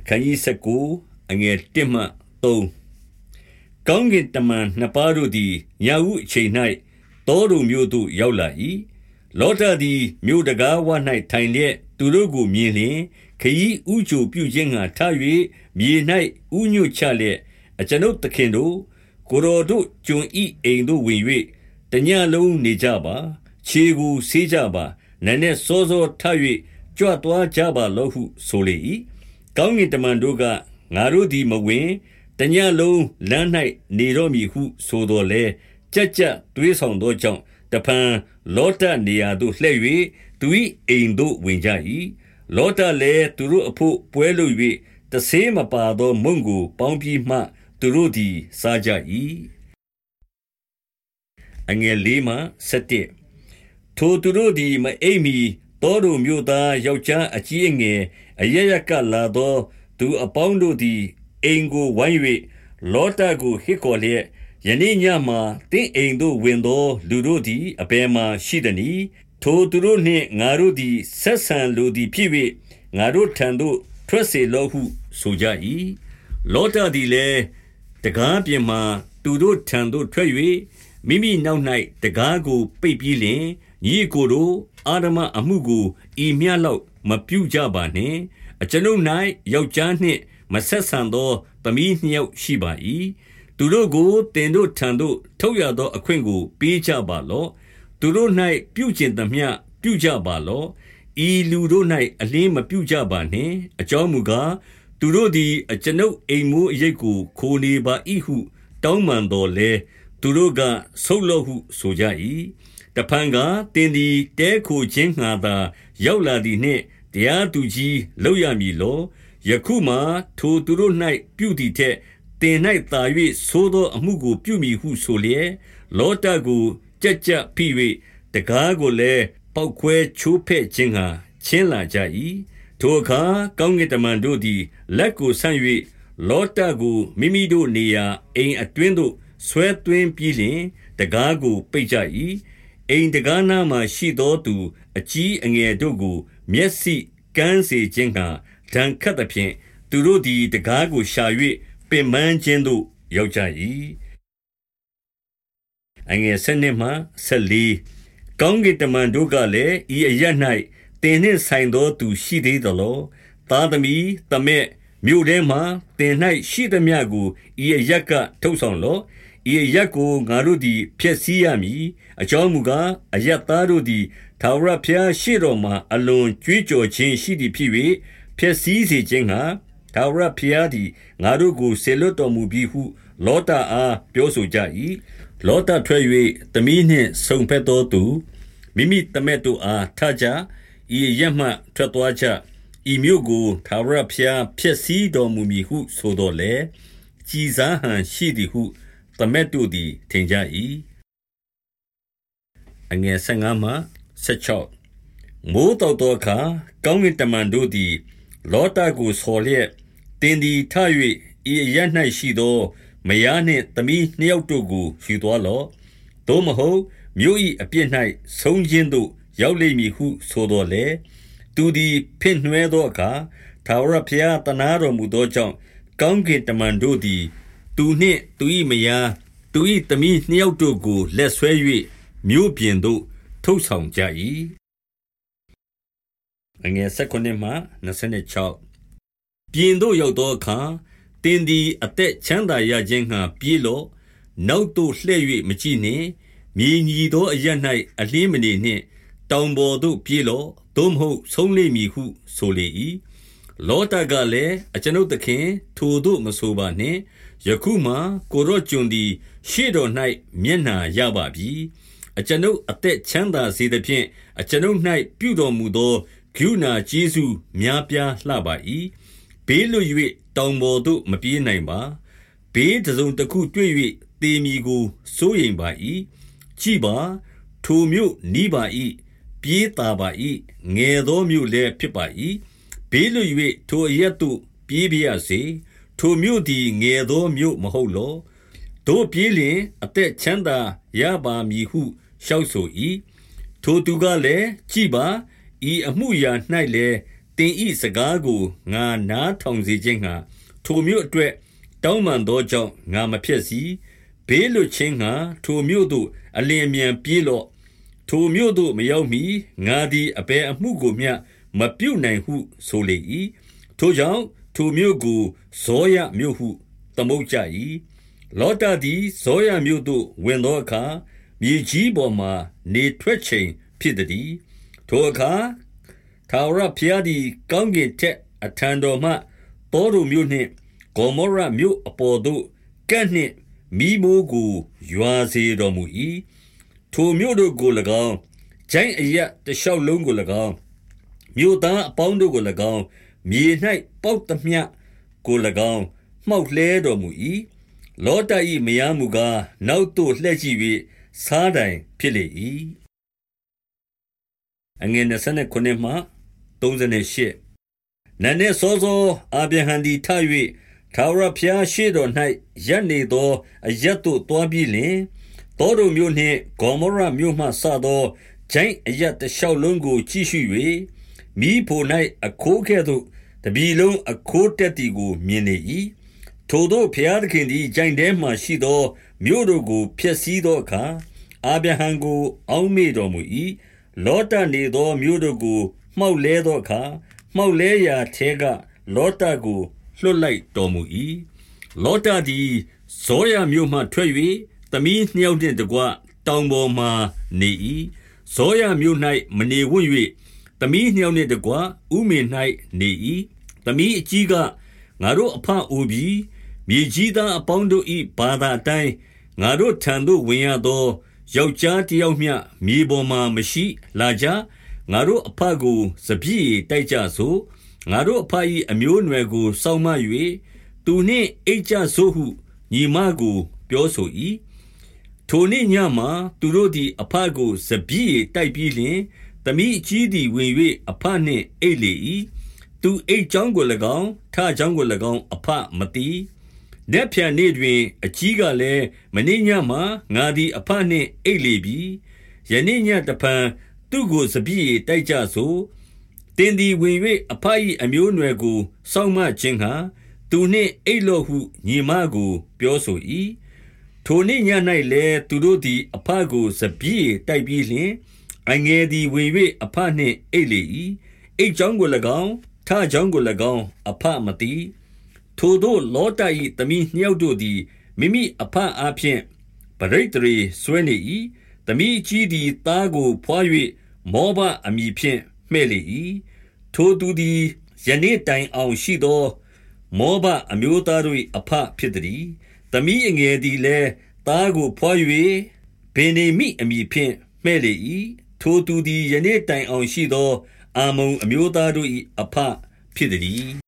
အခန်းကြီး19အငယ်1မှ3ကောင်းကင်တမန်နှစ်ပါးတို့သည်ညာဟုအချိန်၌တောတို့မျိုးသို့ရောက်လာ၏လောတာသည်မြို့တကားဝ၌ထိုင်လျက်သူတို့ကိုမြင်လျင်ခရီးဥချိုပြုခြင်းငှာထ၍မြေ၌ဥညွတ်ချလျက်အကျွန်ုပ်သခင်တို့ကိုရောတို့ကျွန်ဤအိမ်တို့ဝင်၍တညလုံးနေကြပါခြေကိုဆေးကြပါနည်းနည်းစောစောထ၍ကြွသွားကြပါလောဟုဆိုလေ၏ ကောင်းကင်တမန်တို့ကငါတို့သည်မဝင်တညလုံးလမ်း၌နေတော့မည်ဟုဆိုတော်လဲကြက်ကြက်တွေးဆောင်သောကြောင့်တဖန်လောတနေရာသို့လှည့်၍သူ၏အိမ်သို့ဝင်ကြ၏လောတလည်းသူတို့အဖို့ပွဲလုပ်၍တဆေးမပါသောမုံကိုပေါင်းပြီးမှ သူတို့သည်စားကြ၏အငယ်လေးမှ7ထိုသူတို့သည်မအိပ်မီ တောတို့မြို့သားယောက်ျားအကြီးအငယ်အရရကလာသော သူအပေါင်းတို့သည်အိမ်ကိုဝိုင်း၍လောတကိုဟစ်ခေါ်လျက်ယနေ့ညမှာတင့်အိမ်သို့ဝင်သော လူတို့သည်အဘယ်မှရှိသနည်းထိုသူတို့နှင့်ငါတို့သည်ဆက်ဆံလိုသည်ဖြစ်၍ငါတို့ထံသို့ထွက်စေလောဟုဆိုကြ၏လောတသည်လည်းတကားပြင်မှသူတို့ထံသို့ထွက်၍မိမိနောက်၌တကားကိုပိတ်ပြီးလျှင် ညီကိုတို့အာဓမအမှုကိုဤမြလောက်မပြုကြပါနှင့်အကျွန်ုပ်၌ယောက်ျားနှင့်မဆက်ဆံသောသမီးနှစ်ယောက်ရှိပါ၏သူတို့ကိုတင်တို့ထံသို့ထုတ်ရသောအခွင့်ကိုပေးကြပါလော့သူတို့၌ပြုကျင်သမျှပြုကြပါလော့ဤလူတို့၌အလင်းမပြုကြပါနှင့်အကြောင်းမူကားသူတို့သည်အကျွန်ုပ်အိမ်မိုးအရိပ်ကိုခိုနေပါ၏ဟု တောင်းပန်တော်လဲသူတို့ကဆုတ်လော့ဟုဆိုကြ၏ တဖန်ကတင်းသည်တဲခိုခြင်းငှာသာ ရောက်လာသည်နှင့်တရားသူကြီးလောက်ရမည်လောယခုမှထိုသူတို့၌ပြုသည်ထက်တင်၌သာ၍သိုးသောအမှုကိုပြုမိဟုဆိုလျက်လောတကိုကြက်ကြက်ဖိ၍တကားကိုလည်းပောက်ခွဲချိုးဖဲ့ခြင်းဟာချင်းလာကြ၏ထိုအခါကောင်းကင်တမန်တို့သည် လက်ကိုဆန့်၍လောတကိုမိမိတို့နေရာအိမ်အတွင်းသို့ဆွဲသွင်းပြီးလျှင်တကားကိုပိတ်ကြ၏ အိမ်တကားနားမှရှိသောသူ အကြီးအငယ်တို့ကို မျက်စိကန်းစေခြင်းကဒဏ်ခတ်သဖြင့်သူတို့သည်တကားကိုရှာ၍ပင်ပန်းခြင်းသို့ရောက်ကြ၏အငယ်၁၂မှ၁၄ကောင်းကင်တမန်တို့ကလည်းဤအရ၌တင်နှင့်ဆိုင်သောသူရှိသေးသလောသားသမီးတမက်မြို့ထဲမှတင်၌ရှိသမျှကိုဤအရက်ကထုတ်ဆောင်လော့ ဤအရက်ကိုငါတို့သည်ဖျက်ဆီးရမည်အကြောင်းမူကားအယက်သားတို့သည်ထာဝရဘုရားရှေ့တော်မှာအလွန်ကြွေးကြော်ခြင်းရှိသည်ဖြစ်၍ဖျက်ဆီးစေခြင်းဟာထာဝရဘုရားသည်ငါတို့ကိုဆေလွတ်တော်မူပြီးဟု လောတာအားပြောဆိုကြ၏လောတာထွက်၍သမီးနှင့်ဆုံဖက်သောသူမိမိတမက်တို့အားထကြဤရက်မှထွက်သွားကြဤမြို့ကိုထာဝရဘုရားဖျက်ဆီးတော်မူမည်ဟု ဆိုတော်လေကြည်စားဟန်ရှိသည်ဟု သမက်တို့သည် ထင်ကြ၏အငယ်15မှ16မိုးတောက်သောအခါ ကောင်းကင်တမန်တို့သည် လောတာကိုဆော်လျက်တင်းသည်ထ၍ဤအရ၌ရှိသော မယားနှင့်သမီးနှစ်ယောက်တို့ကိုယူသွားလော့သို့မဟုတ်မြို့၏အပြစ်၌ဆုံးခြင်းသို့ရောက်လိမ့်မည်ဟုဆိုတော်လေသူသည်ဖင့်နှွဲသောအခါသာဝရဘုရားတနာတော်မူသောကြောင့်ကောင်းကင်တမန်တို့သည် သူနှင့်သူ၏မယားသူ၏သမီးနှစ်ယောက်တို့ကို လက်ဆွဲ၍မြို့ပြင်သို့ ထုတ်ဆောင်ကြ၏အငယ်၁၉မှ26ပြင်သို့ရောက်သောအခါတင်းသည်အသက်ချမ်းသာရခြင်းငှာပြေးလော့နောက်သို့လှည့်၍မကြည့်နှင့်မြေညီသောအရ၌အလင်းမနေနှင့် တောင်ပေါ်သို့ပြေးလော့သို့မဟုတ်ဆုံးလိမ့်မည်ဟုဆိုလေ၏လောတကလည်းအကျွန်ုပ်သခင် ထိုသို့မဆိုပါနှင့် ယခုမှကိုရော့ကျွန်သည် ရှေ့တော်၌မျက်နှာရပါပြီအကျွန်ုပ်အသက်ချမ်းသာစေသဖြင့်အကျွန်ုပ်၌ပြုတော်မူသောဂုဏကျေးဇူးများပြားလှပါ၏ဘေးလွတ်၍တောင်ပေါ်သို့မပြေးနိုင်ပါဘေးတစုံတစ်ခုတွေ့၍တေမီကိုစိုးရိမ်ပါ၏ကြည်ပါထိုမြို့နီးပါ၏ပြေးတာပါ၏ငယ်သောမြို့လည်းဖြစ်ပါ၏ဘေးလွတ်၍ထိုအရက်သို့ပြေးပြရစေ ထိုမြို့သည် ငယ်သောမြို့မဟုတ်လောတို့ပြေးလျင် အသက်ချမ်းသာရပါမည်ဟု လျှောက်ဆို၏ထိုသူကလည်း ကြည်ပါ ဤအမှုရာ၌လည်းတင်ဤစကားကို ငါနားထောင်စေခြင်းငှာထိုမြို့အတွက် တောင်းပန်သောကြောင့် ငါမဖြစ်စီဘေးလွတ်ခြင်းငှာထိုမြို့သို့ အလင်းအမြန်ပြေးလော့ ထိုမြို့သို့မရောက်မီငါသည် အဘယ်အမှုကိုမျှ မပြုနိုင်ဟု ဆိုလေ၏ထိုကြောင့် ထိုမြို့ကိုဇောရမြို့ဟု သမုတ်ကြ၏လောတသည်ဇောရမြို့သို့ ဝင်သောအခါ မြေကြီးပေါ်မှနေထွက်ချိန်ဖြစ်သည်ထိုအခါ ထာဝရဘုရားသည် ကောင်းကင်ထက် အထံတော်မှတောတို့မြို့နှင့် ဂေါမောရမြို့အပေါ်သို့ ကန့်နှင့်မိမိုးကို ရွာစေတော်မူ၏ထိုမြို့တို့ကို၎င်းဂျိုင်းအရက်တလျှောက်လုံးကို၎င်း မြို့သားအပေါင်းတို့ကို၎င်း မြေ၌ပေါက်သမျှကို၎င်းမှောက်လှဲတော်မူ၏လောတ၏မယားမူကားနောက်သို့လှည့်ကြည့်၍စားတိုင်ဖြစ်လေ၏အငယ်29မှ38နန်းနဲ့စောစောအာဗြဟံသည်ထ၍ထာဝရဘုရားရှေ့တော်၌ရပ်နေသောအရက်သို့သွားပြီးလင်တောတို့မြို့နှင့်ဂေါမောရမြို့မှစသောဂျိုင်းအရက်တလျှောက်လုံးကိုကြည့်ရှု၍ မိဖို့၌အခိုးကဲ့သို့တပြီလုံးအခိုးတက်သည်ကိုမြင်နေ၏ထိုသောဘုရားသခင်သည်ဂျိုင်းထဲမှရှိသောမြို့တို့ကိုဖျက်ဆီးသောအခါအာဗြဟံကို အောက်မေ့တော်မူ၏လောတနေသောမြို့တို့ကိုမှောက်လဲသောအခါမှောက်လဲရာထဲကလောတကိုလွှတ်လိုက်တော်မူ၏လောတသည်ဇောရမြို့မှထွက်၍သမီးနှစ်ယောက်နှင့်တကွတောင်ပေါ်မှနေ၏ဇောရမြို့၌မနေဝံ့၍ သမီးနှစ်ယောက်နှင့်တကွ ဥမေ၌နေ၏သမီးအကြီးက ငါတို့အဖအိုပြီးမြေကြီးသားအပေါင်းတို့၏ဘာသာအတိုင်း ငါတို့ထံသို့ ဝင်ရသော ယောက်ျားတယောက်မျှ မြေပေါ်မှာမရှိ လာကြ ငါတို့အဖကို စပြည့်တိုက်ကြစို့ ငါတို့အဖ၏အမျိုးအနွယ်ကို စောင့်မ၍သူနှင့်အိတ်ကြစို့ဟု ညီမကို ပြောဆို၏ထိုနေ့ညမှာ သူတို့သည်အဖကို စပြည့်တိုက်ပြီးလျှင် သမီးအကြီးသည်ဝင်၍အဖနှင့်အိတ်လေ၏သူအိတ်ချောင်းကို၎င်းထချောင်းကို၎င်းအဖမသိနက်ဖြန်နေ့တွင် အကြီးကလည်းမနေ့ညမှာငါသည်အဖနှင့်အိတ်လေပြီယနေ့ညတဖန်သူ့ကိုစပြည့်တိုက်ကြစို့တင်သည်ဝင်၍အဖ၏အမျိုးအနွယ်ကိုစောင့်မခြင်းဟာသူနှင့်အိတ်လော့ဟုညီမကို ပြောဆို၏ထိုနေ့ည၌လည်းသူတို့သည်အဖကိုစပြည့်တိုက်ပြီးလျှင် အငယ်သည်ဝင်၍အဖနှင့်အိတ်လေ၏အိတ်ချောင်းကို၎င်းထချောင်းကို၎င်းအဖမသိထိုတို့လောတ၏သမီးနှစ်ယောက်တို့သည်မိမိအဖအားဖြင့်ပရိတ်တရေဆွဲနေ၏သမီးကြီးသည်သားကိုဖွာ၍မောဘအမိဖြင့်မှဲ့လေ၏ထိုသူသည်ယနေ့တိုင်အောင်ရှိသောမောဘအမျိုးသားတို့၏အဖဖြစ်သည်သမီးအငယ်သည်လည်းသားကိုဖွာ၍ဗေနေမိအမိဖြင့်မှဲ့လေ၏ ထိုသူသည် ယနေ့တိုင်အောင်ရှိသောအာမုံအမျိုးသားတို့၏အဖဖြစ်သည်